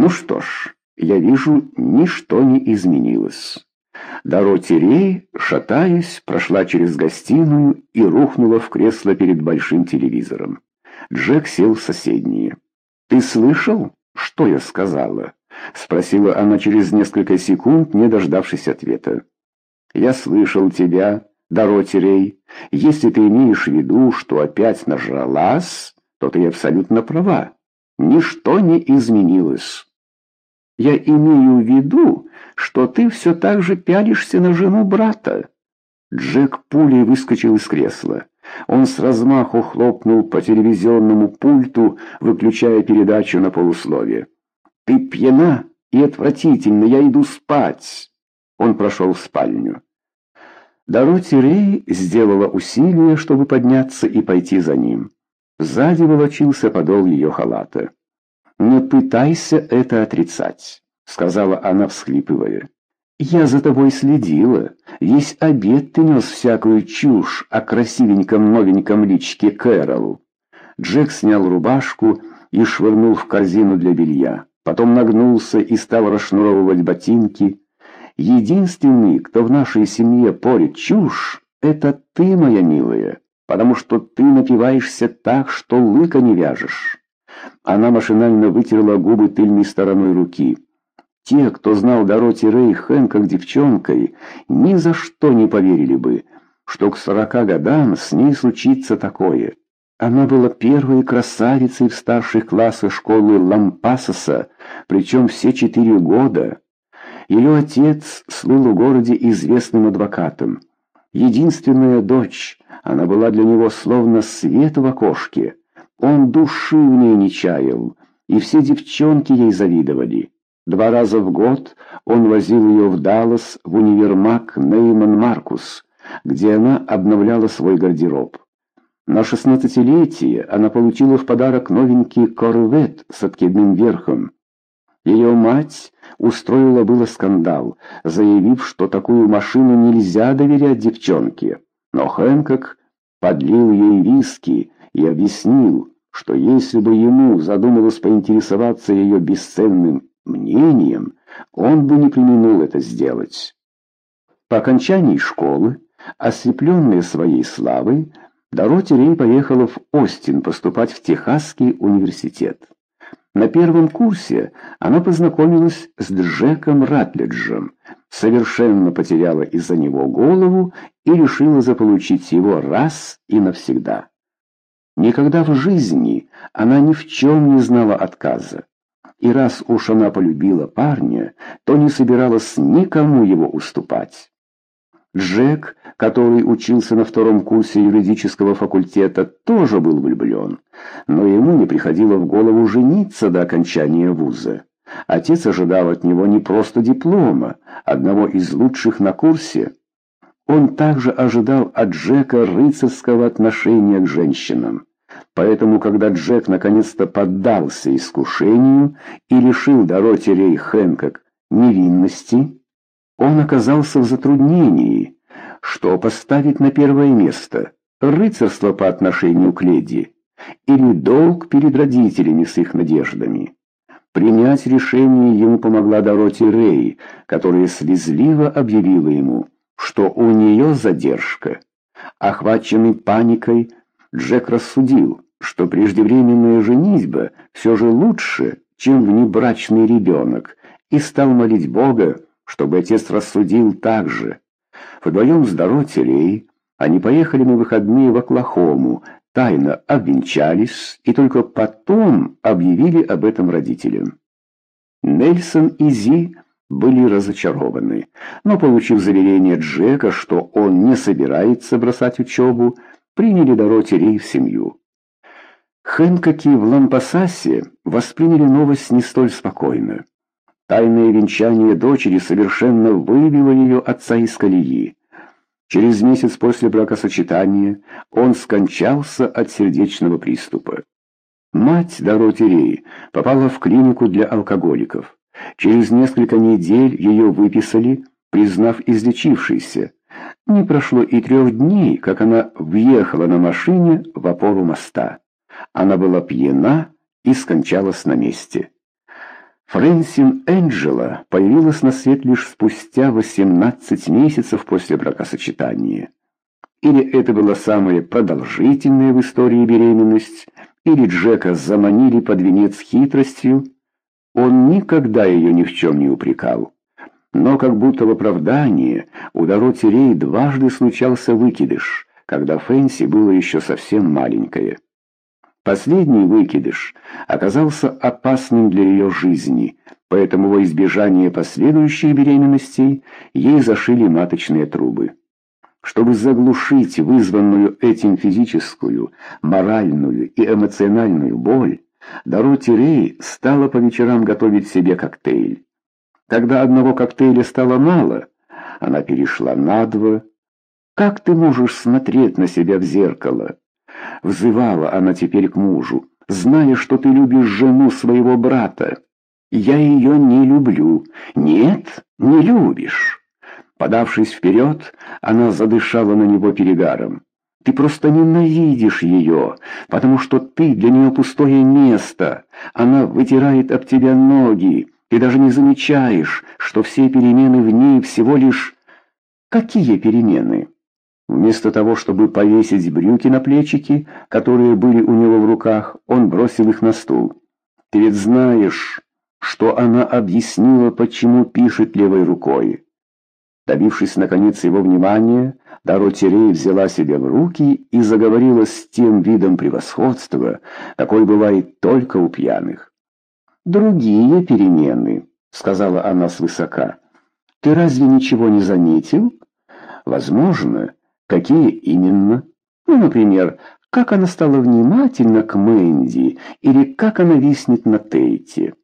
Ну что ж, я вижу, ничто не изменилось. Дороти Рей, шатаясь, прошла через гостиную и рухнула в кресло перед большим телевизором. Джек сел в соседнее. «Ты слышал, что я сказала?» — спросила она через несколько секунд, не дождавшись ответа. «Я слышал тебя, Дороти Рей. Если ты имеешь в виду, что опять нажралась, то ты абсолютно права. Ничто не изменилось». «Я имею в виду, что ты все так же пялишься на жену брата». Джек пулей выскочил из кресла. Он с размаху хлопнул по телевизионному пульту, выключая передачу на полусловие. «Ты пьяна и отвратительно, я иду спать!» Он прошел в спальню. Дороти Рей сделала усилие, чтобы подняться и пойти за ним. Сзади волочился подол ее халата. «Не пытайся это отрицать», — сказала она, всхлипывая. «Я за тобой следила. Весь обед ты нес всякую чушь о красивеньком новеньком личке Кэрол». Джек снял рубашку и швырнул в корзину для белья. Потом нагнулся и стал расшнуровывать ботинки. «Единственный, кто в нашей семье порит чушь, это ты, моя милая, потому что ты напиваешься так, что лыка не вяжешь». Она машинально вытерла губы тыльной стороной руки. Те, кто знал Дороти Рэй Хэн как девчонкой, ни за что не поверили бы, что к сорока годам с ней случится такое. Она была первой красавицей в старших классах школы Лампасоса, причем все четыре года. Ее отец слыл в городе известным адвокатом. Единственная дочь, она была для него словно свет в окошке. Он души в ней не чаял, и все девчонки ей завидовали. Два раза в год он возил ее в Даллас в универмаг Нейман Маркус, где она обновляла свой гардероб. На шестнадцатилетие она получила в подарок новенький корвет с откидным верхом. Ее мать устроила было скандал, заявив, что такую машину нельзя доверять девчонке. Но Хэнкок подлил ей виски и объяснил, что если бы ему задумалось поинтересоваться ее бесценным мнением, он бы не применил это сделать. По окончании школы, ослепленная своей славой, Дороти Рей поехала в Остин поступать в Техасский университет. На первом курсе она познакомилась с Джеком Ратлиджем, совершенно потеряла из-за него голову и решила заполучить его раз и навсегда. Никогда в жизни она ни в чем не знала отказа. И раз уж она полюбила парня, то не собиралась никому его уступать. Джек, который учился на втором курсе юридического факультета, тоже был влюблен, но ему не приходило в голову жениться до окончания вуза. Отец ожидал от него не просто диплома, одного из лучших на курсе. Он также ожидал от Джека рыцарского отношения к женщинам. Поэтому, когда Джек наконец-то поддался искушению и лишил Дороти Рей Хэнкок невинности, он оказался в затруднении, что поставить на первое место – рыцарство по отношению к леди или долг перед родителями с их надеждами. Принять решение ему помогла Дороти Рей, которая слезливо объявила ему, что у нее задержка. Охваченный паникой, Джек рассудил, что преждевременная женитьба все же лучше, чем внебрачный ребенок, и стал молить Бога, чтобы отец рассудил так же. Вдвоем с Дороти они поехали на выходные в Оклахому, тайно обвенчались и только потом объявили об этом родителям. Нельсон и Зи были разочарованы, но, получив заверение Джека, что он не собирается бросать учебу, приняли Дороти Рей в семью. Хэнкоки в Лампасасе восприняли новость не столь спокойно. Тайное венчание дочери совершенно выбило ее отца из колеи. Через месяц после бракосочетания он скончался от сердечного приступа. Мать Дороти Рей попала в клинику для алкоголиков. Через несколько недель ее выписали, признав излечившейся. Не прошло и трех дней, как она въехала на машине в опору моста. Она была пьяна и скончалась на месте. Фрэнсин Энджела появилась на свет лишь спустя 18 месяцев после бракосочетания. Или это была самая продолжительная в истории беременность, или Джека заманили под венец хитростью. Он никогда ее ни в чем не упрекал. Но как будто в оправдание у Дороти Рей дважды случался выкидыш, когда Фэнси было еще совсем маленькое. Последний выкидыш оказался опасным для ее жизни, поэтому во избежание последующих беременностей ей зашили маточные трубы. Чтобы заглушить вызванную этим физическую, моральную и эмоциональную боль, Дороти Рей стала по вечерам готовить себе коктейль. Когда одного коктейля стало мало, она перешла на два. «Как ты можешь смотреть на себя в зеркало?» Взывала она теперь к мужу, зная, что ты любишь жену своего брата. Я ее не люблю. Нет, не любишь. Подавшись вперед, она задышала на него перегаром. Ты просто ненавидишь ее, потому что ты для нее пустое место. Она вытирает об тебя ноги. Ты даже не замечаешь, что все перемены в ней всего лишь... Какие перемены? Вместо того, чтобы повесить брюки на плечики, которые были у него в руках, он бросил их на стул. «Ты ведь знаешь, что она объяснила, почему пишет левой рукой». Добившись, наконец, его внимания, Дороти Рей взяла себя в руки и заговорила с тем видом превосходства, какой бывает только у пьяных. «Другие перемены», — сказала она свысока. «Ты разве ничего не заметил?» «Возможно». Какие именно? Ну, например, как она стала внимательна к Мэнди или как она виснет на Тейте.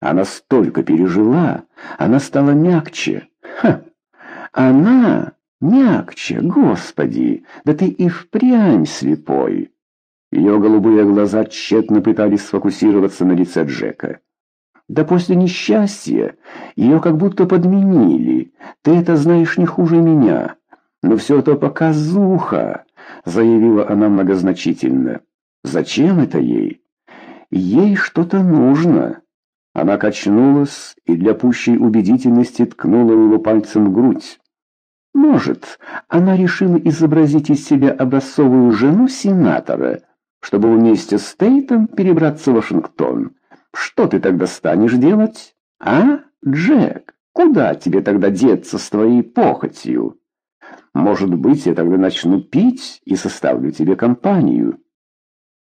Она столько пережила, она стала мягче. Ха! Она мягче, господи, да ты и впрямь слепой. Ее голубые глаза тщетно пытались сфокусироваться на лице Джека. Да после несчастья ее как будто подменили. Ты это знаешь не хуже меня. «Но все это показуха», — заявила она многозначительно. «Зачем это ей?» «Ей что-то нужно». Она качнулась и для пущей убедительности ткнула его пальцем в грудь. «Может, она решила изобразить из себя образцовую жену сенатора, чтобы вместе с Тейтом перебраться в Вашингтон. Что ты тогда станешь делать? А, Джек, куда тебе тогда деться с твоей похотью?» Может быть, я тогда начну пить и составлю тебе компанию».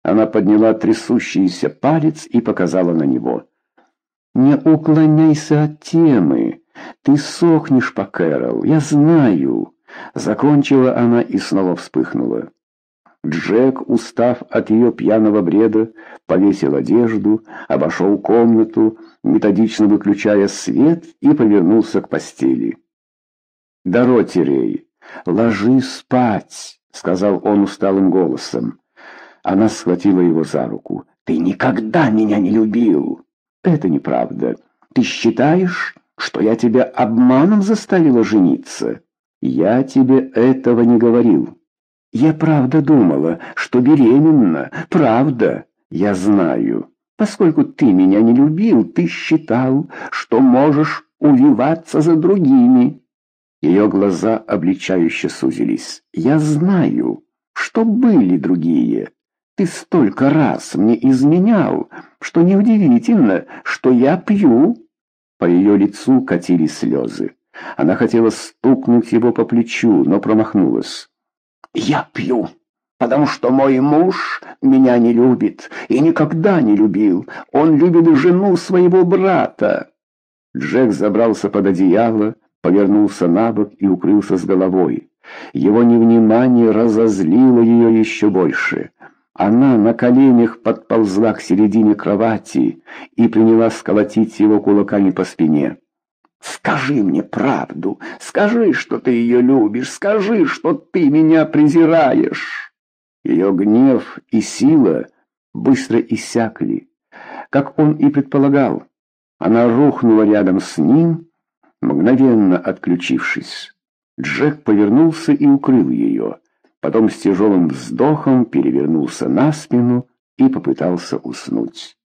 Она подняла трясущийся палец и показала на него. «Не уклоняйся от темы. Ты сохнешь по Кэрол, я знаю». Закончила она и снова вспыхнула. Джек, устав от ее пьяного бреда, повесил одежду, обошел комнату, методично выключая свет, и повернулся к постели. «Дороти, Рей, «Ложись спать», — сказал он усталым голосом. Она схватила его за руку. «Ты никогда меня не любил!» «Это неправда. Ты считаешь, что я тебя обманом заставила жениться?» «Я тебе этого не говорил. Я правда думала, что беременна. Правда. Я знаю. Поскольку ты меня не любил, ты считал, что можешь увиваться за другими». Ее глаза обличающе сузились. «Я знаю, что были другие. Ты столько раз мне изменял, что неудивительно, что я пью». По ее лицу катились слезы. Она хотела стукнуть его по плечу, но промахнулась. «Я пью, потому что мой муж меня не любит и никогда не любил. Он любит жену своего брата». Джек забрался под одеяло, повернулся на бок и укрылся с головой. Его невнимание разозлило ее еще больше. Она на коленях подползла к середине кровати и принялась колотить его кулаками по спине. «Скажи мне правду! Скажи, что ты ее любишь! Скажи, что ты меня презираешь!» Ее гнев и сила быстро иссякли. Как он и предполагал, она рухнула рядом с ним, мгновенно отключившись. Джек повернулся и укрыл ее, потом с тяжелым вздохом перевернулся на спину и попытался уснуть.